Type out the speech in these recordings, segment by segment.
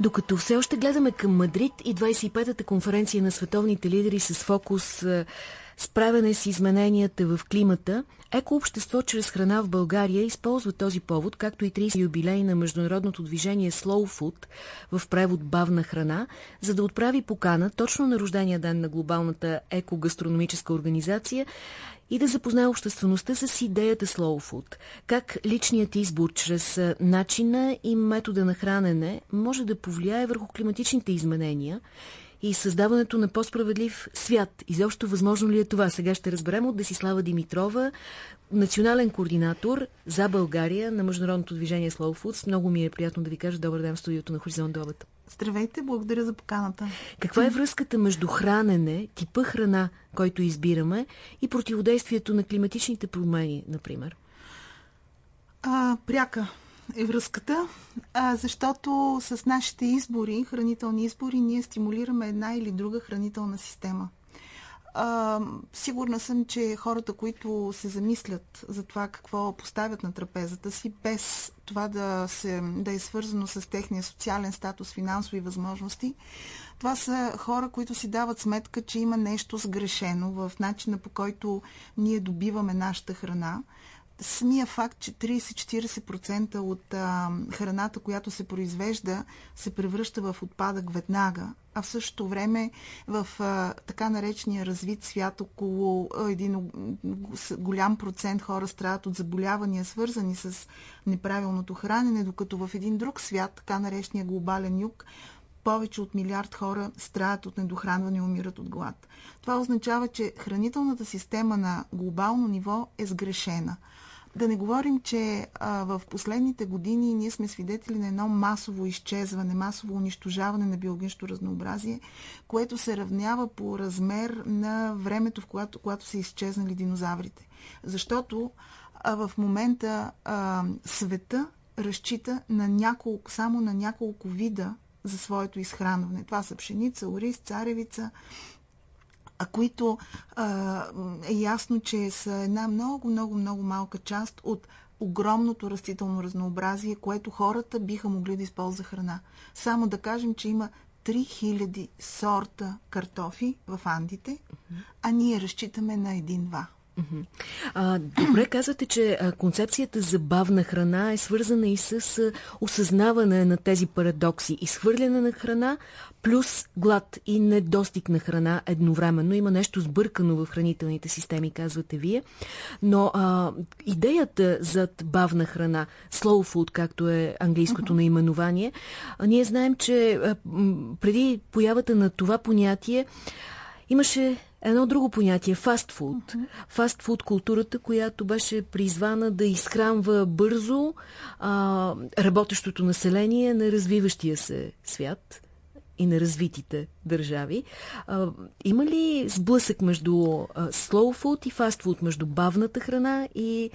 Докато все още гледаме към Мадрид и 25-та конференция на световните лидери с фокус справяне с измененията в климата, Екообщество чрез храна в България използва този повод, както и 30 юбилей на международното движение Slow Food в превод бавна храна, за да отправи покана точно на рождения ден на глобалната екогастрономическа организация и да запознае обществеността с идеята Slow Food. Как личният избор чрез начина и метода на хранене може да повлияе върху климатичните изменения и създаването на по-справедлив свят. Изобщо възможно ли е това? Сега ще разберем от Десислава Димитрова, национален координатор за България на Международното движение Slow Foods. Много ми е приятно да ви кажа добър ден в студиото на Хоризонт Добът. Здравейте, благодаря за поканата. Каква е връзката между хранене, типа храна, който избираме и противодействието на климатичните промени, например? А, пряка е връзката, а, защото с нашите избори, хранителни избори, ние стимулираме една или друга хранителна система. А, сигурна съм, че хората, които се замислят за това какво поставят на трапезата си, без това да, се, да е свързано с техния социален статус, финансови възможности, това са хора, които си дават сметка, че има нещо сгрешено в начина по който ние добиваме нашата храна самия факт, че 30-40% от а, храната, която се произвежда, се превръща в отпадък веднага, а в същото време в а, така наречения развит свят около а, един голям процент хора страдат от заболявания, свързани с неправилното хранене, докато в един друг свят, така наречения глобален юг, повече от милиард хора страдат от недохранване и умират от глад. Това означава, че хранителната система на глобално ниво е сгрешена. Да не говорим, че а, в последните години ние сме свидетели на едно масово изчезване, масово унищожаване на биологичното разнообразие, което се равнява по размер на времето, в което, когато са изчезнали динозаврите. Защото а, в момента а, света разчита на няколко, само на няколко вида за своето изхранване. Това са пшеница, ориз, царевица, а които а, е ясно, че са една много, много, много малка част от огромното растително разнообразие, което хората биха могли да използват храна. Само да кажем, че има 3000 сорта картофи в Андите, а ние разчитаме на един-два. А, добре казвате, че концепцията за бавна храна е свързана и с осъзнаване на тези парадокси. Изхвърляне на храна плюс глад и недостиг на храна едновременно. Има нещо сбъркано в хранителните системи, казвате вие. Но а, идеята зад бавна храна, slow food, както е английското наименование, а, ние знаем, че а, преди появата на това понятие имаше едно друго понятие – фастфуд. Uh -huh. Фастфуд културата, която беше призвана да изхранва бързо а, работещото население на развиващия се свят и на развитите държави. А, има ли сблъсък между slow food и fast food, между бавната храна и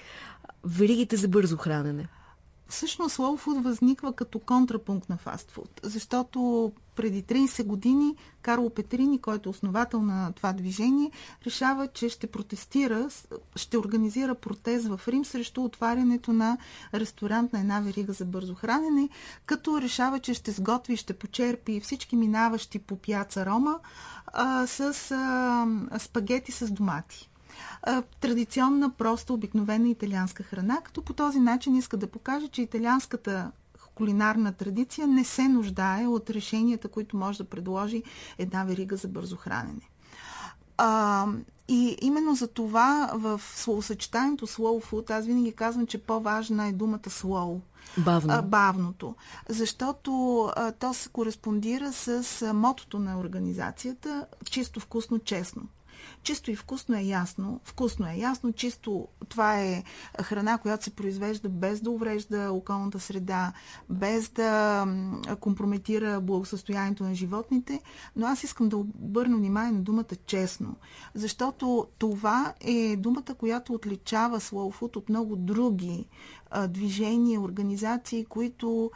веригите за бързо хранене? Всъщност food възниква като контрапункт на фастфуд, защото преди 30 години Карло Петрини, който е основател на това движение, решава, че ще протестира, ще организира протест в Рим срещу отварянето на ресторант на една верига за бързо хранене, като решава, че ще сготви ще почерпи всички минаващи по пяца Рома а, с а, спагети с домати традиционна, проста, обикновена италианска храна, като по този начин иска да покаже, че италианската кулинарна традиция не се нуждае от решенията, които може да предложи една верига за бързо хранене. А, и именно за това в словосъчетанието slow food аз винаги казвам, че по-важна е думата slow. Бавно. А, бавното. Защото а, то се кореспондира с а, мотото на организацията чисто вкусно, честно. Чисто и вкусно е ясно. Вкусно е ясно. Чисто това е храна, която се произвежда без да уврежда околната среда, без да компрометира благосъстоянието на животните. Но аз искам да обърна внимание на думата честно. Защото това е думата, която отличава Slow Food от много други движения, организации, които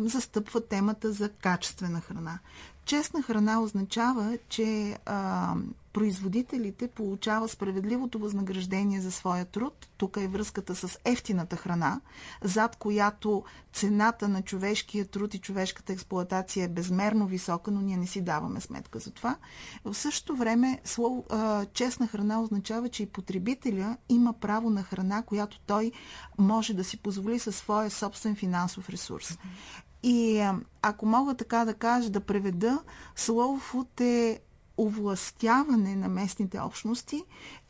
застъпват темата за качествена храна Честна храна означава, че а, производителите получава справедливото възнаграждение за своя труд. Тук е връзката с ефтината храна, зад която цената на човешкия труд и човешката експлоатация е безмерно висока, но ние не си даваме сметка за това. В същото време слово, а, честна храна означава, че и потребителя има право на храна, която той може да си позволи със своя собствен финансов ресурс. И ако мога така да кажа, да преведа, food е овластяване на местните общности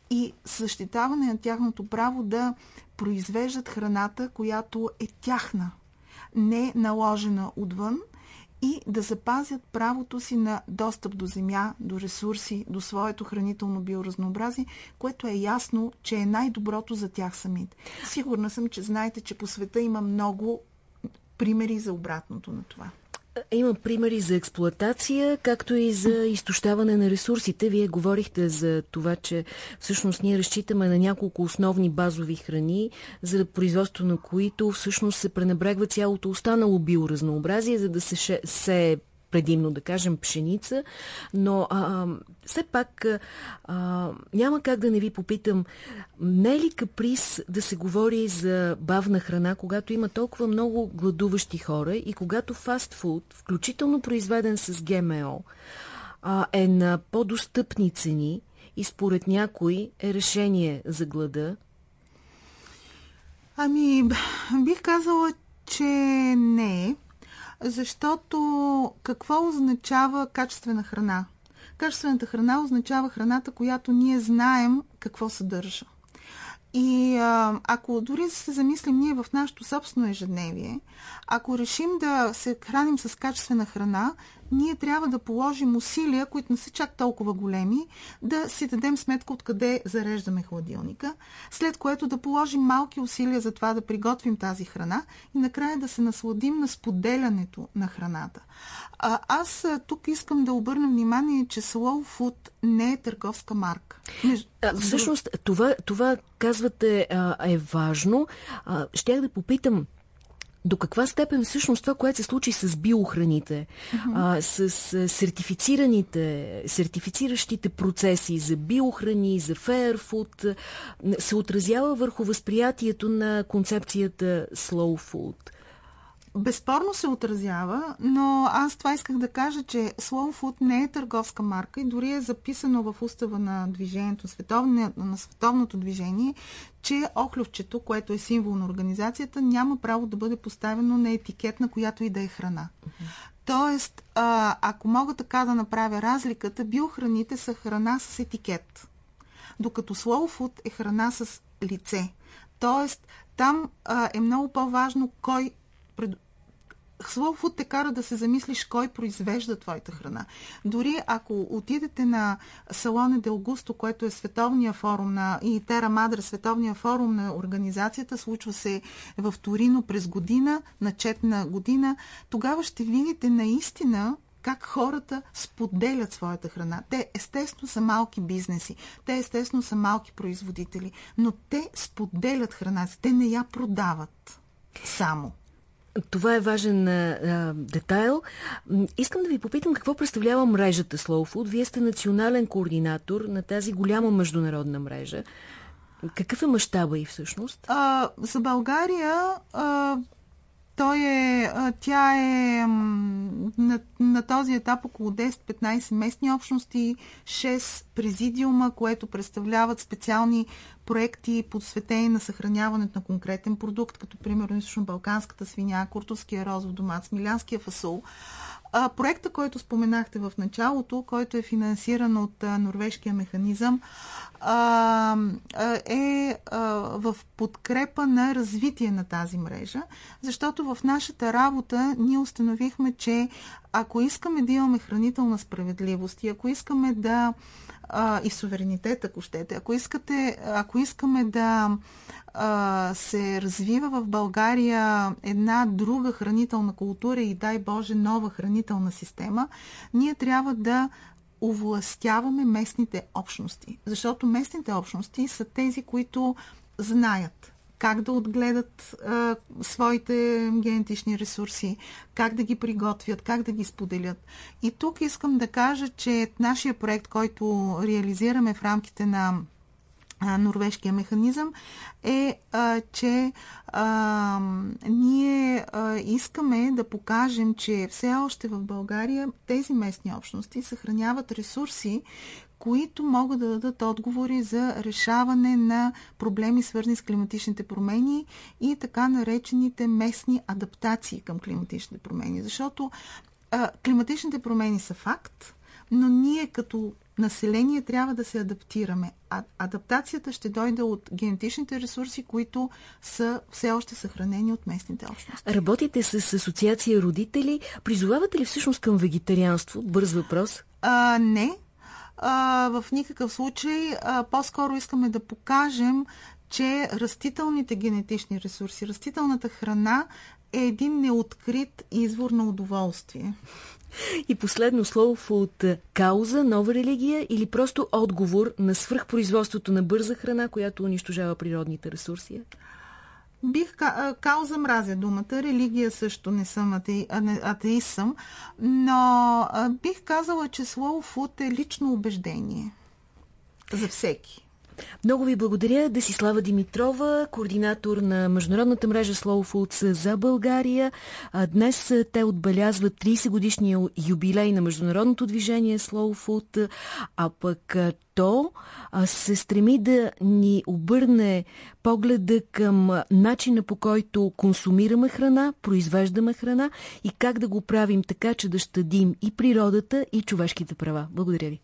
и защитаване на тяхното право да произвеждат храната, която е тяхна, не наложена отвън и да запазят правото си на достъп до земя, до ресурси, до своето хранително биоразнообразие, което е ясно, че е най-доброто за тях самите. Сигурна съм, че знаете, че по света има много примери за обратното на това. Има примери за експлоатация, както и за изтощаване на ресурсите. Вие говорихте за това, че всъщност ние разчитаме на няколко основни базови храни, за производство на които всъщност се пренебрегва цялото останало биоразнообразие, за да се, се предимно да кажем пшеница, но а, все пак а, няма как да не ви попитам, не е ли каприз да се говори за бавна храна, когато има толкова много гладуващи хора и когато фастфуд, включително произведен с ГМО, а, е на по-достъпни цени и според някой е решение за глада? Ами, бих казала, че не е защото какво означава качествена храна? Качествената храна означава храната, която ние знаем какво съдържа. И а, ако дори се замислим ние в нашето собствено ежедневие, ако решим да се храним с качествена храна, ние трябва да положим усилия, които не са чак толкова големи, да си дадем сметка откъде зареждаме хладилника, след което да положим малки усилия за това да приготвим тази храна и накрая да се насладим на споделянето на храната. А, аз тук искам да обърна внимание, че Slow Food не е търговска марка. А, всъщност, това, това казвате е важно. щях да попитам, до каква степен всъщност това, което се случи с биохраните, а, с, с сертифицираните, сертифициращите процеси за биохрани, за фейерфуд, се отразява върху възприятието на концепцията slow food? Безспорно се отразява, но аз това исках да кажа, че Slow Food не е търговска марка и дори е записано в устава на движението, световне, на световното движение, че охлювчето, което е символ на организацията, няма право да бъде поставено на етикет, на която и да е храна. Тоест, а, ако мога така да направя разликата, биохраните са храна с етикет, докато Slow Food е храна с лице. Тоест, там а, е много по-важно кой пред... Slow food те кара да се замислиш кой произвежда твоята храна. Дори ако отидете на Салоне Делгусто, което е световния форум на и Тера Мадра, световния форум на организацията, случва се в Торино през година, на четна година, тогава ще видите наистина как хората споделят своята храна. Те естествено са малки бизнеси, те естествено са малки производители, но те споделят храна те не я продават само. Това е важен а, детайл. Искам да ви попитам какво представлява мрежата Slow Food. Вие сте национален координатор на тази голяма международна мрежа. Какъв е мащаба и всъщност? А, за България а, той е, тя е на, на този етап около 10-15 местни общности, 6 президиума, което представляват специални проекти, подсветени на съхраняването на конкретен продукт, като примерно източно-балканската свиня, куртовския розов домат, смилянския фасул. А, проекта, който споменахте в началото, който е финансиран от а, норвежкия механизъм, а, е а, в подкрепа на развитие на тази мрежа, защото в нашата работа ние установихме, че ако искаме да имаме хранителна справедливост и ако искаме да а, и суверенитет, ако щете, ако, искате, ако искаме да а, се развива в България една друга хранителна култура и дай Боже нова хранителна система, ние трябва да овластяваме местните общности. Защото местните общности са тези, които знаят как да отгледат а, своите генетични ресурси, как да ги приготвят, как да ги споделят. И тук искам да кажа, че нашия проект, който реализираме в рамките на норвежкия механизъм е, а, че а, ние а, искаме да покажем, че все още в България тези местни общности съхраняват ресурси, които могат да дадат отговори за решаване на проблеми, свързани с климатичните промени и така наречените местни адаптации към климатичните промени. Защото а, климатичните промени са факт, но ние като население трябва да се адаптираме. А адаптацията ще дойде от генетичните ресурси, които са все още съхранени от местните общности. Работите с асоциация родители. Призовавате ли всъщност към вегетарианство? Бърз въпрос. А, не. А, в никакъв случай. А, по-скоро искаме да покажем, че растителните генетични ресурси, растителната храна е един неоткрит извор на удоволствие. И последно слово от кауза, нова религия или просто отговор на свръхпроизводството на бърза храна, която унищожава природните ресурси? Бих кауза мразя думата, религия също не съм ате, атеист съм, но бих казала, че слово фуд е лично убеждение за всеки. Много ви благодаря. Десислава Димитрова, координатор на Международната мрежа Slow Foods за България. Днес те отбелязват 30 годишния юбилей на Международното движение Slow Food, а пък то се стреми да ни обърне погледа към начина по който консумираме храна, произвеждаме храна и как да го правим така, че да щадим и природата, и човешките права. Благодаря ви.